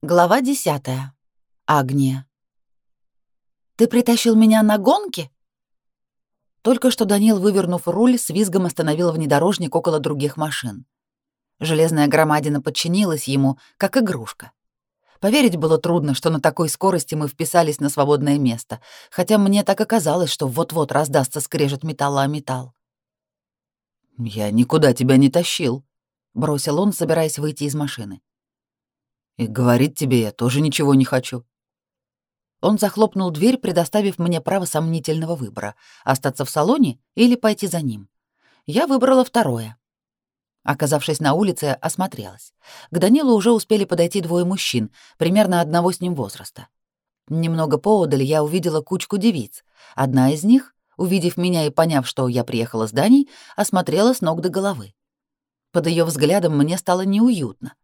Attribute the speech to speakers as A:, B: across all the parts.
A: Глава десятая. Агния. «Ты притащил меня на гонки?» Только что Данил, вывернув руль, с визгом остановил внедорожник около других машин. Железная громадина подчинилась ему, как игрушка. Поверить было трудно, что на такой скорости мы вписались на свободное место, хотя мне так оказалось, что вот-вот раздастся скрежет металла о металл.
B: «Я никуда тебя не тащил», — бросил он, собираясь выйти из машины. И говорить тебе я тоже ничего не хочу.
A: Он захлопнул дверь, предоставив мне право сомнительного выбора — остаться в салоне или пойти за ним. Я выбрала второе. Оказавшись на улице, осмотрелась. К Данилу уже успели подойти двое мужчин, примерно одного с ним возраста. Немного поодаль я увидела кучку девиц. Одна из них, увидев меня и поняв, что я приехала с Даней, осмотрела с ног до головы. Под ее взглядом мне стало неуютно.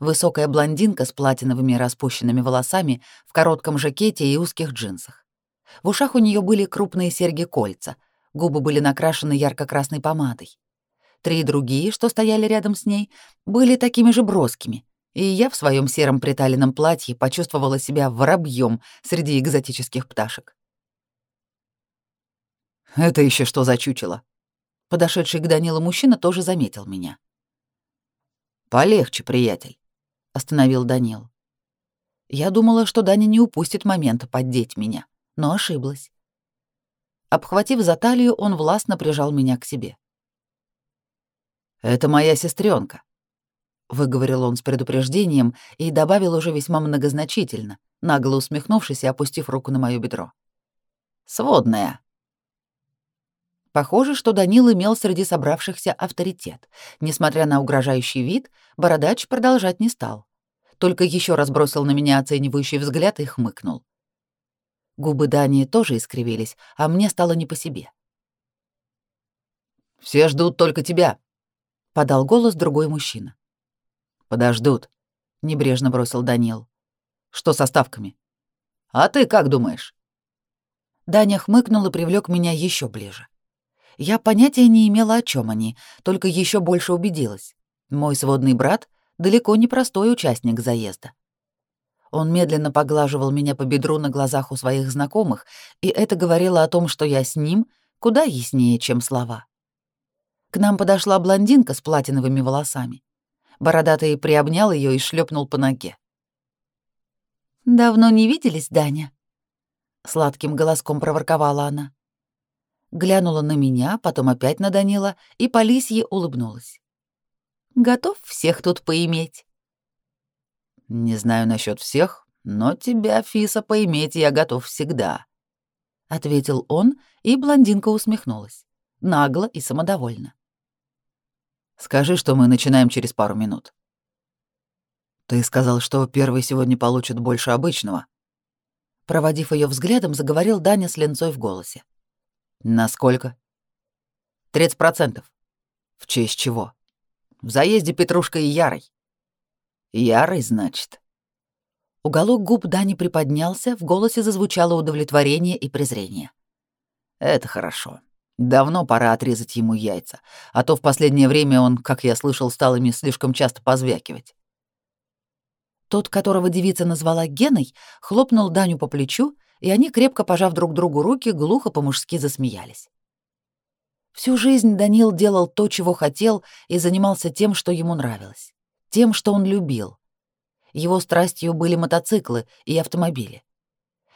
A: Высокая блондинка с платиновыми распущенными волосами, в коротком жакете и узких джинсах. В ушах у нее были крупные серьги-кольца, губы были накрашены ярко-красной помадой. Три другие, что стояли рядом с ней, были такими же броскими, и я в своем сером приталенном платье почувствовала себя воробьем среди экзотических пташек.
B: «Это еще что за чучело?»
A: Подошедший к Данилу мужчина тоже заметил меня.
B: «Полегче, приятель
A: остановил Данил. Я думала, что Даня не упустит момента поддеть меня, но ошиблась. Обхватив за талию, он властно прижал меня к себе.
B: «Это моя сестренка, выговорил он с предупреждением и добавил уже весьма многозначительно, нагло усмехнувшись и опустив руку на моё бедро. «Сводная».
A: Похоже, что Данил имел среди собравшихся авторитет. Несмотря на угрожающий вид, бородач продолжать не стал только еще раз бросил на меня оценивающий взгляд и хмыкнул. Губы Дани тоже искривились, а мне стало не по себе.
B: «Все ждут только тебя», —
A: подал голос другой мужчина.
B: «Подождут», — небрежно бросил Данил. «Что со ставками?» «А ты как думаешь?»
A: Даня хмыкнул и привлек меня еще ближе. Я понятия не имела, о чем они, только еще больше убедилась. Мой сводный брат далеко не простой участник заезда. Он медленно поглаживал меня по бедру на глазах у своих знакомых, и это говорило о том, что я с ним куда яснее, чем слова. К нам подошла блондинка с платиновыми волосами. Бородатый приобнял ее и шлепнул по ноге. «Давно не виделись, Даня?» Сладким голоском проворковала она. Глянула на меня, потом опять на Данила и по лисье улыбнулась. Готов всех тут поиметь?»
B: «Не знаю насчет всех, но тебя, Фиса, поиметь я готов всегда», — ответил он, и блондинка усмехнулась, нагло и самодовольно. «Скажи, что мы начинаем через пару минут». «Ты сказал, что первый сегодня получит больше обычного».
A: Проводив ее взглядом, заговорил Даня с ленцой в голосе.
B: «Насколько?»
A: «Тридцать процентов».
B: «В честь чего?»
A: В заезде Петрушка и Ярой.
B: Ярый, значит.
A: Уголок губ Дани приподнялся, в голосе зазвучало удовлетворение и презрение.
B: Это хорошо. Давно пора отрезать ему яйца, а то в последнее время он, как я слышал, стал ими слишком часто позвякивать.
A: Тот, которого девица назвала Геной, хлопнул Даню по плечу, и они, крепко пожав друг другу руки, глухо по-мужски засмеялись. Всю жизнь Данил делал то, чего хотел, и занимался тем, что ему нравилось, тем, что он любил. Его страстью были мотоциклы и автомобили.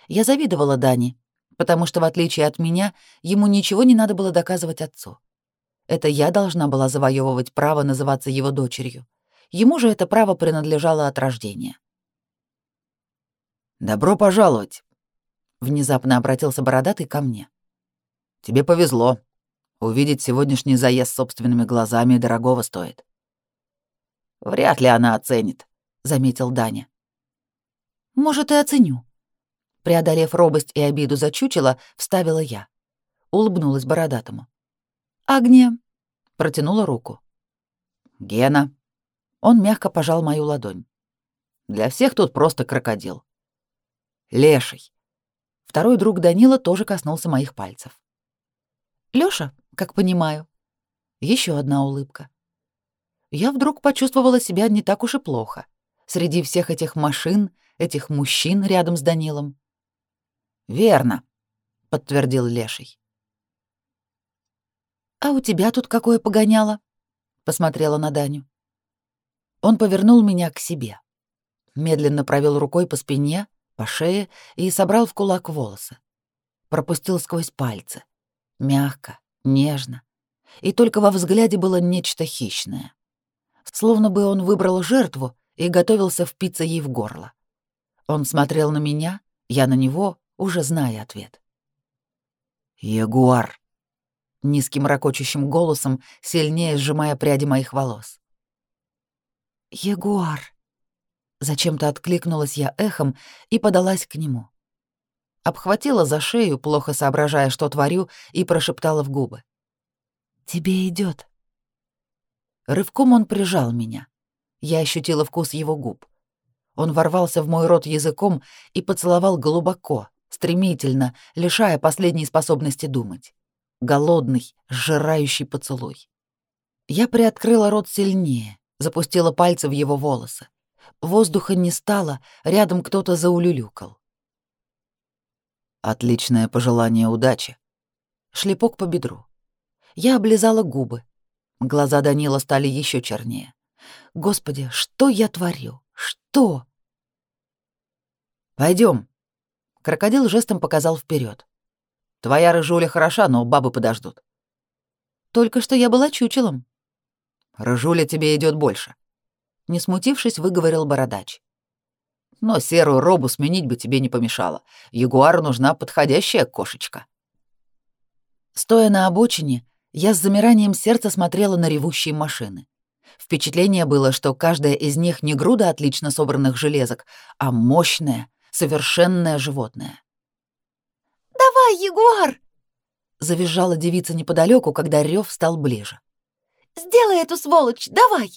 A: Я завидовала Дане, потому что, в отличие от меня, ему ничего не надо было доказывать отцу. Это я должна была завоевывать право называться его дочерью. Ему же это право принадлежало от рождения.
B: «Добро пожаловать!»
A: — внезапно обратился бородатый ко мне.
B: «Тебе повезло. Увидеть сегодняшний заезд собственными глазами дорогого стоит.
A: Вряд ли она оценит, заметил Даня. Может, и оценю. Преодолев робость и обиду за чучело, вставила я. Улыбнулась бородатому. «Агния», — протянула руку.
B: «Гена». Он мягко пожал мою ладонь. «Для всех тут просто крокодил».
A: «Леший». Второй друг Данила тоже коснулся моих пальцев. «Лёша, как понимаю. Еще одна улыбка. Я вдруг почувствовала себя не так уж и плохо. Среди всех этих машин, этих мужчин рядом с Данилом. «Верно», — подтвердил Леший. «А у тебя тут какое погоняло?» — посмотрела на Даню. Он повернул меня к себе. Медленно провел рукой по спине, по шее и собрал в кулак волосы. Пропустил сквозь пальцы. Мягко, нежно. И только во взгляде было нечто хищное. Словно бы он выбрал жертву и готовился впиться ей в горло. Он смотрел на меня, я на него, уже зная ответ. «Ягуар!» — низким ракочущим голосом, сильнее сжимая пряди моих волос. «Ягуар!» Зачем-то откликнулась я эхом и подалась к нему. Обхватила за шею, плохо соображая, что творю, и прошептала в губы. «Тебе идет. Рывком он прижал меня. Я ощутила вкус его губ. Он ворвался в мой рот языком и поцеловал глубоко, стремительно, лишая последней способности думать. Голодный, сжирающий поцелуй. Я приоткрыла рот сильнее, запустила пальцы в его волосы. Воздуха не стало, рядом кто-то заулюлюкал. Отличное пожелание удачи. Шлепок по бедру. Я облизала губы. Глаза Данила стали еще чернее. Господи, что я творю? Что? Пойдем. Крокодил жестом показал вперед. Твоя рыжуля хороша, но бабы подождут. Только что я была чучелом. Рыжуля тебе идет больше не смутившись, выговорил бородач. Но серую робу сменить бы тебе не помешало. Ягуару нужна подходящая кошечка. Стоя на обочине, я с замиранием сердца смотрела на ревущие машины. Впечатление было, что каждая из них не груда отлично собранных железок, а мощное, совершенное животное.
C: «Давай, Ягуар!»
A: — завизжала девица неподалеку, когда рев стал ближе.
C: «Сделай эту сволочь, давай!»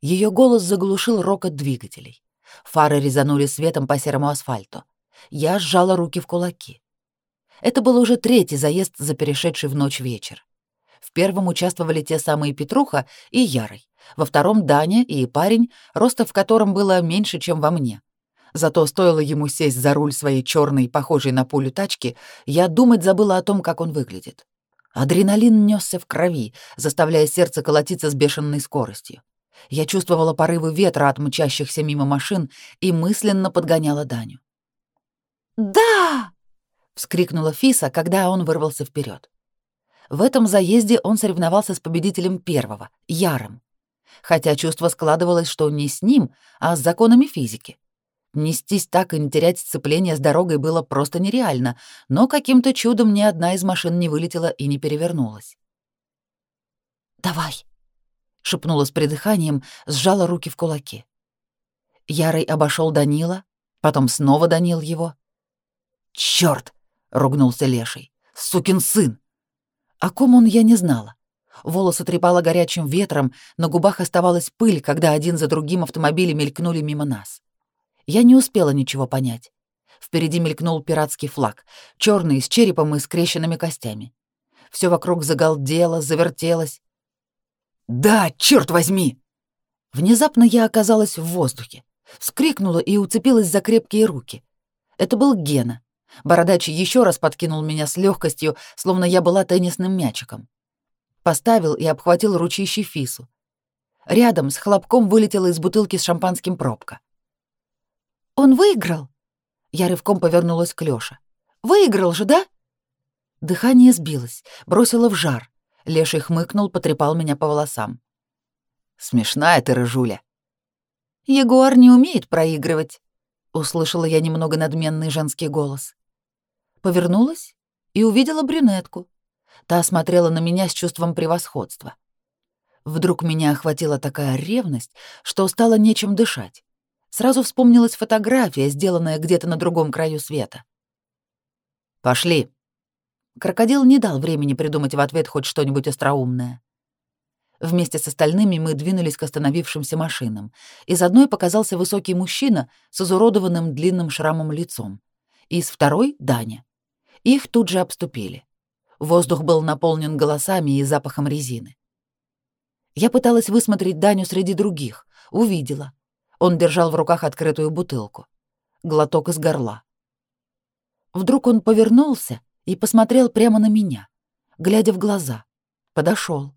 A: Ее голос заглушил рокот двигателей. Фары резанули светом по серому асфальту. Я сжала руки в кулаки. Это был уже третий заезд за перешедший в ночь вечер. В первом участвовали те самые Петруха и Ярый, во втором — Даня и парень, роста в котором было меньше, чем во мне. Зато стоило ему сесть за руль своей черной, похожей на пулю тачки, я думать забыла о том, как он выглядит. Адреналин несся в крови, заставляя сердце колотиться с бешеной скоростью. Я чувствовала порывы ветра от мчащихся мимо машин и мысленно подгоняла Даню.
C: «Да!»
A: — вскрикнула Фиса, когда он вырвался вперед. В этом заезде он соревновался с победителем первого, Яром. Хотя чувство складывалось, что не с ним, а с законами физики. Нестись так и не терять сцепление с дорогой было просто нереально, но каким-то чудом ни одна из машин не вылетела и не перевернулась. «Давай!» Шепнула с придыханием, сжала руки в кулаки. Ярый обошел Данила, потом снова Данил его. Черт! ругнулся Леший. Сукин сын! О ком он я не знала. Волосы трепало горячим ветром, на губах оставалась пыль, когда один за другим автомобили мелькнули мимо нас. Я не успела ничего понять. Впереди мелькнул пиратский флаг, черный, с черепом и скрещенными костями. Все вокруг загалдело, завертелось. «Да, черт возьми!» Внезапно я оказалась в воздухе, вскрикнула и уцепилась за крепкие руки. Это был Гена. Бородач еще раз подкинул меня с легкостью, словно я была теннисным мячиком. Поставил и обхватил ручищей Фису. Рядом с хлопком вылетела из бутылки с шампанским пробка. «Он выиграл?» Я рывком повернулась к Лёше. «Выиграл же, да?» Дыхание сбилось, бросило в жар. Леший хмыкнул, потрепал меня по волосам. «Смешная ты, рыжуля». «Егор не умеет проигрывать», — услышала я немного надменный женский голос. Повернулась и увидела брюнетку. Та смотрела на меня с чувством превосходства. Вдруг меня охватила такая ревность, что стало нечем дышать. Сразу вспомнилась фотография, сделанная где-то на другом краю света. «Пошли», Крокодил не дал времени придумать в ответ хоть что-нибудь остроумное. Вместе с остальными мы двинулись к остановившимся машинам. Из одной показался высокий мужчина с изуродованным длинным шрамом лицом. Из второй — Даня. Их тут же обступили. Воздух был наполнен голосами и запахом резины. Я пыталась высмотреть Даню среди других. Увидела. Он держал в руках открытую бутылку. Глоток из горла. Вдруг он повернулся и посмотрел прямо на меня, глядя в глаза. Подошел.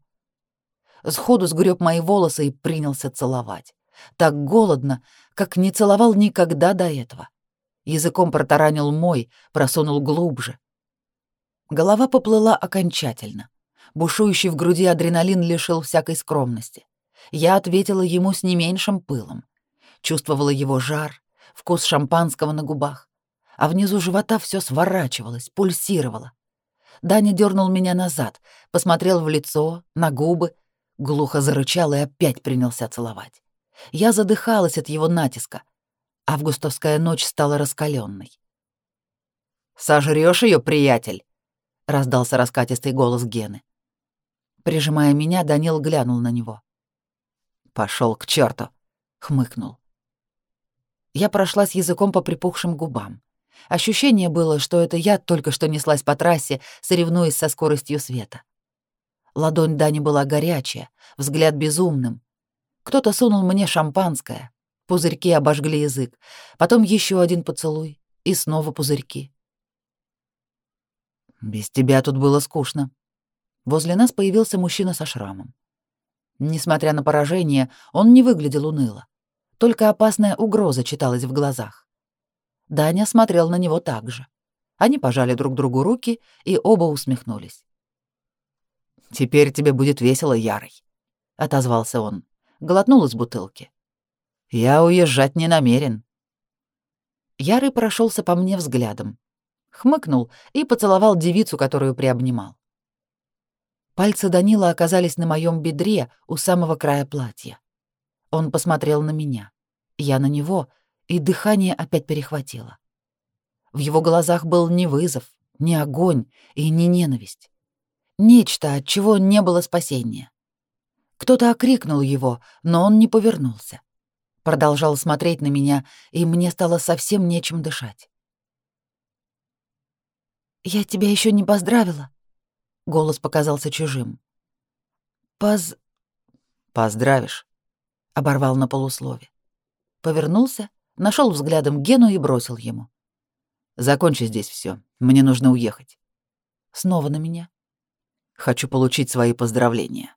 A: Сходу сгреб мои волосы и принялся целовать. Так голодно, как не целовал никогда до этого. Языком протаранил мой, просунул глубже. Голова поплыла окончательно. Бушующий в груди адреналин лишил всякой скромности. Я ответила ему с не меньшим пылом. Чувствовала его жар, вкус шампанского на губах, а внизу живота все сворачивалось, пульсировало. Даня дернул меня назад, посмотрел в лицо, на губы, глухо зарычал и опять принялся целовать. Я задыхалась от его натиска. Августовская ночь стала раскаленной.
B: «Сожрёшь её, приятель?» — раздался раскатистый голос Гены.
A: Прижимая меня, Данил глянул на него.
B: Пошел к черту, хмыкнул.
A: Я прошлась языком по припухшим губам. Ощущение было, что это я только что неслась по трассе, соревнуясь со скоростью света. Ладонь Дани была горячая, взгляд безумным. Кто-то сунул мне шампанское. Пузырьки обожгли язык. Потом еще один поцелуй. И снова пузырьки.
B: «Без тебя тут было скучно».
A: Возле нас появился мужчина со шрамом. Несмотря на поражение, он не выглядел уныло. Только опасная угроза читалась в глазах. Даня смотрел на него так же. Они пожали друг другу руки и оба усмехнулись.
B: «Теперь тебе будет весело, Ярый», — отозвался он. Глотнул из бутылки. «Я уезжать не намерен».
A: Ярый прошелся по мне взглядом, хмыкнул и поцеловал девицу, которую приобнимал. Пальцы Данила оказались на моем бедре у самого края платья. Он посмотрел на меня, я на него, и дыхание опять перехватило. В его глазах был не вызов, не огонь и не ненависть. Нечто, от чего не было спасения. Кто-то окрикнул его, но он не повернулся. Продолжал смотреть на меня, и мне стало совсем нечем дышать. «Я тебя еще не поздравила», Голос показался чужим. «Поз...»
B: «Поздравишь», — оборвал на полуслове.
A: Повернулся, нашел взглядом Гену и бросил ему.
B: «Закончи здесь все. Мне нужно уехать».
A: Снова на меня.
B: «Хочу получить свои поздравления».